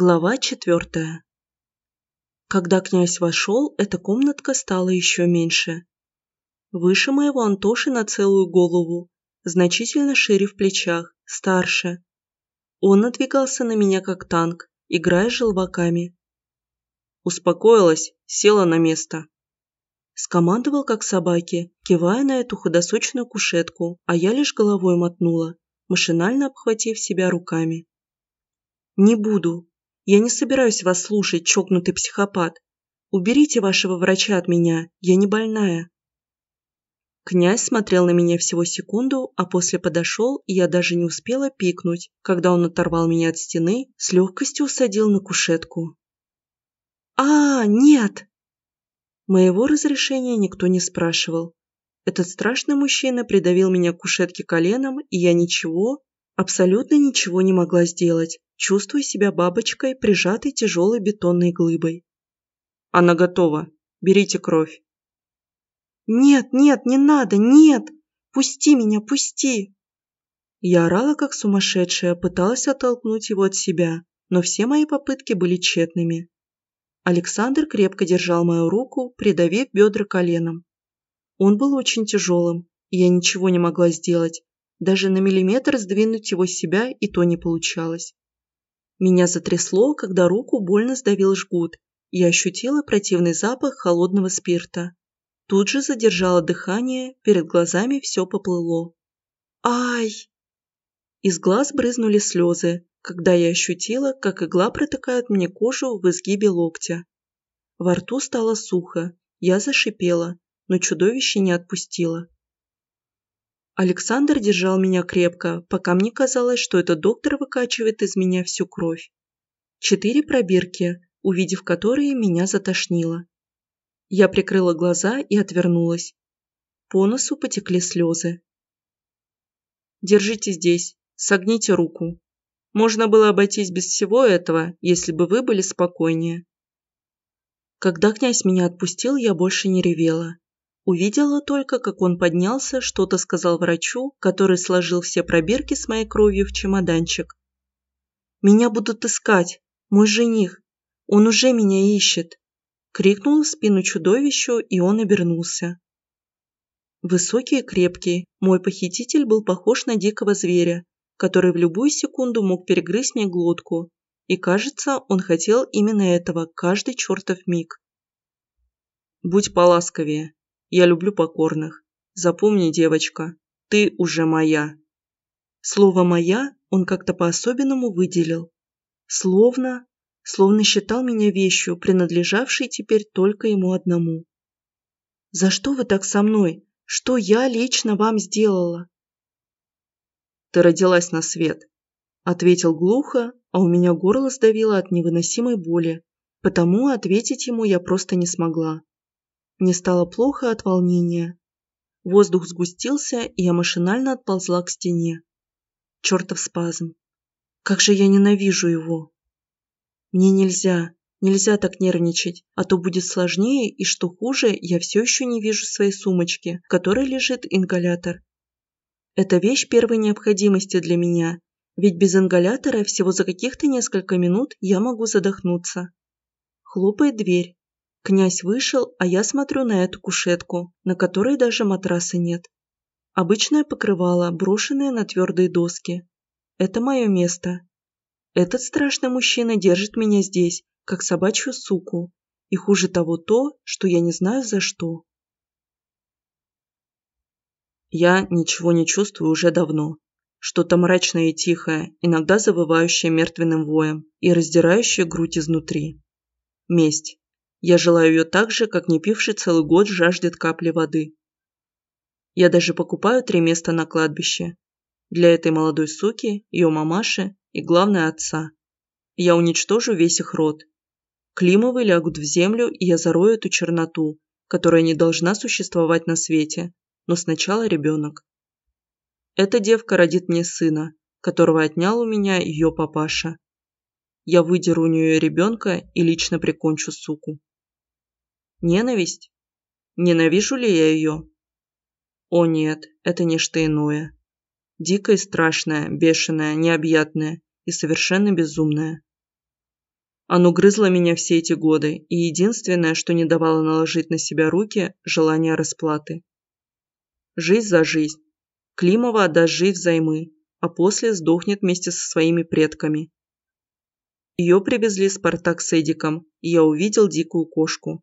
Глава четвертая. Когда князь вошел, эта комнатка стала еще меньше. Выше моего Антоши на целую голову, значительно шире в плечах, старше. Он надвигался на меня как танк, играя желваками. Успокоилась, села на место. Скомандовал как собаки, кивая на эту худосочную кушетку, а я лишь головой мотнула, машинально обхватив себя руками. «Не буду», я не собираюсь вас слушать, чокнутый психопат. Уберите вашего врача от меня, я не больная». Князь смотрел на меня всего секунду, а после подошел, и я даже не успела пикнуть, когда он оторвал меня от стены, с легкостью усадил на кушетку. «А, нет!» Моего разрешения никто не спрашивал. Этот страшный мужчина придавил меня к кушетке коленом, и я ничего, абсолютно ничего не могла сделать чувствуя себя бабочкой, прижатой тяжелой бетонной глыбой. «Она готова. Берите кровь». «Нет, нет, не надо, нет! Пусти меня, пусти!» Я орала, как сумасшедшая, пыталась оттолкнуть его от себя, но все мои попытки были тщетными. Александр крепко держал мою руку, придавив бедра коленом. Он был очень тяжелым, и я ничего не могла сделать, даже на миллиметр сдвинуть его с себя и то не получалось. Меня затрясло, когда руку больно сдавил жгут, и ощутила противный запах холодного спирта. Тут же задержала дыхание, перед глазами все поплыло. «Ай!» Из глаз брызнули слезы, когда я ощутила, как игла протыкает мне кожу в изгибе локтя. Во рту стало сухо, я зашипела, но чудовище не отпустило. Александр держал меня крепко, пока мне казалось, что этот доктор выкачивает из меня всю кровь. Четыре пробирки, увидев которые, меня затошнило. Я прикрыла глаза и отвернулась. По носу потекли слезы. «Держите здесь, согните руку. Можно было обойтись без всего этого, если бы вы были спокойнее». Когда князь меня отпустил, я больше не ревела. Увидела только, как он поднялся, что-то сказал врачу, который сложил все пробирки с моей кровью в чемоданчик. «Меня будут искать! Мой жених! Он уже меня ищет!» Крикнул в спину чудовищу, и он обернулся. Высокий и крепкий, мой похититель был похож на дикого зверя, который в любую секунду мог перегрызть мне глотку, и, кажется, он хотел именно этого каждый чертов миг. «Будь поласковее», я люблю покорных. Запомни, девочка, ты уже моя». Слово «моя» он как-то по-особенному выделил. Словно, словно считал меня вещью, принадлежавшей теперь только ему одному. «За что вы так со мной? Что я лично вам сделала?» «Ты родилась на свет», – ответил глухо, а у меня горло сдавило от невыносимой боли, потому ответить ему я просто не смогла. Мне стало плохо от волнения. Воздух сгустился, и я машинально отползла к стене. Чертов спазм. Как же я ненавижу его. Мне нельзя, нельзя так нервничать, а то будет сложнее, и что хуже, я все еще не вижу своей сумочки, в которой лежит ингалятор. Это вещь первой необходимости для меня, ведь без ингалятора всего за каких-то несколько минут я могу задохнуться. Хлопает дверь. Князь вышел, а я смотрю на эту кушетку, на которой даже матраса нет. Обычное покрывало, брошенное на твердые доски. Это мое место. Этот страшный мужчина держит меня здесь, как собачью суку. И хуже того то, что я не знаю за что. Я ничего не чувствую уже давно. Что-то мрачное и тихое, иногда завывающее мертвенным воем и раздирающее грудь изнутри. Месть. Я желаю ее так же, как не пивший целый год жаждет капли воды. Я даже покупаю три места на кладбище. Для этой молодой суки, ее мамаши и, главное, отца. Я уничтожу весь их род. Климовы лягут в землю, и я зарою эту черноту, которая не должна существовать на свете, но сначала ребенок. Эта девка родит мне сына, которого отнял у меня ее папаша. Я выдеру у нее ребенка и лично прикончу суку. Ненависть? Ненавижу ли я ее? О нет, это нечто иное. Дикое и страшное, бешеное, необъятное и совершенно безумное. Оно грызло меня все эти годы, и единственное, что не давало наложить на себя руки – желание расплаты. Жизнь за жизнь. Климова отдаст жизнь взаймы, а после сдохнет вместе со своими предками. Ее привезли Спартак с Эдиком, и я увидел дикую кошку.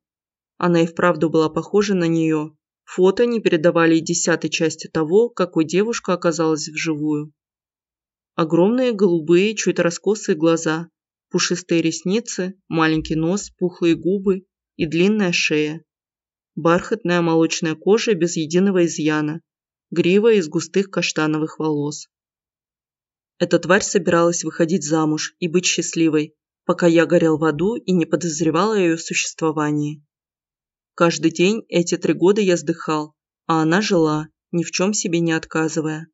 Она и вправду была похожа на нее. Фото не передавали и десятой части того, какой девушка оказалась вживую. Огромные голубые, чуть раскосые глаза, пушистые ресницы, маленький нос, пухлые губы и длинная шея. Бархатная молочная кожа без единого изъяна, грива из густых каштановых волос. Эта тварь собиралась выходить замуж и быть счастливой, пока я горел в аду и не подозревал о ее существовании. Каждый день эти три года я вздыхал, а она жила, ни в чем себе не отказывая.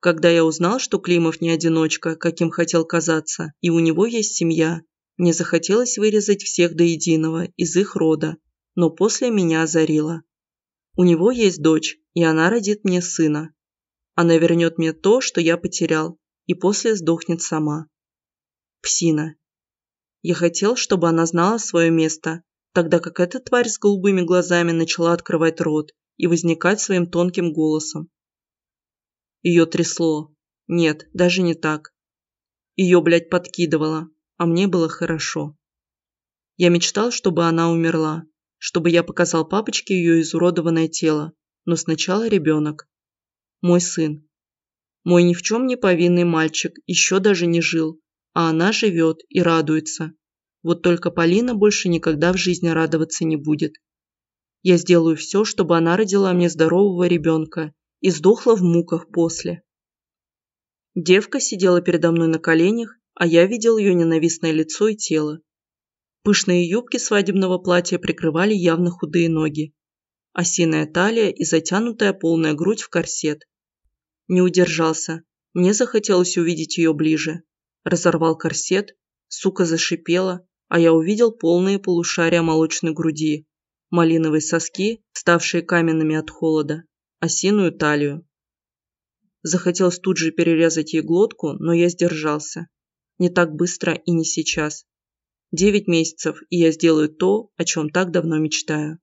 Когда я узнал, что Климов не одиночка, каким хотел казаться, и у него есть семья, мне захотелось вырезать всех до единого из их рода, но после меня озарило. У него есть дочь, и она родит мне сына. Она вернет мне то, что я потерял, и после сдохнет сама. Псина. Я хотел, чтобы она знала свое место, тогда как эта тварь с голубыми глазами начала открывать рот и возникать своим тонким голосом. Ее трясло. Нет, даже не так. Ее, блядь, подкидывало, а мне было хорошо. Я мечтал, чтобы она умерла, чтобы я показал папочке ее изуродованное тело, но сначала ребенок. Мой сын. Мой ни в чем не повинный мальчик еще даже не жил, а она живет и радуется. Вот только Полина больше никогда в жизни радоваться не будет. Я сделаю все, чтобы она родила мне здорового ребенка и сдохла в муках после. Девка сидела передо мной на коленях, а я видел ее ненавистное лицо и тело. Пышные юбки свадебного платья прикрывали явно худые ноги. Осиная талия и затянутая полная грудь в корсет. Не удержался. Мне захотелось увидеть ее ближе. Разорвал корсет, сука зашипела, а я увидел полные полушария молочной груди, малиновые соски, ставшие каменными от холода, осиную талию. Захотелось тут же перерезать ей глотку, но я сдержался. Не так быстро и не сейчас. Девять месяцев, и я сделаю то, о чем так давно мечтаю.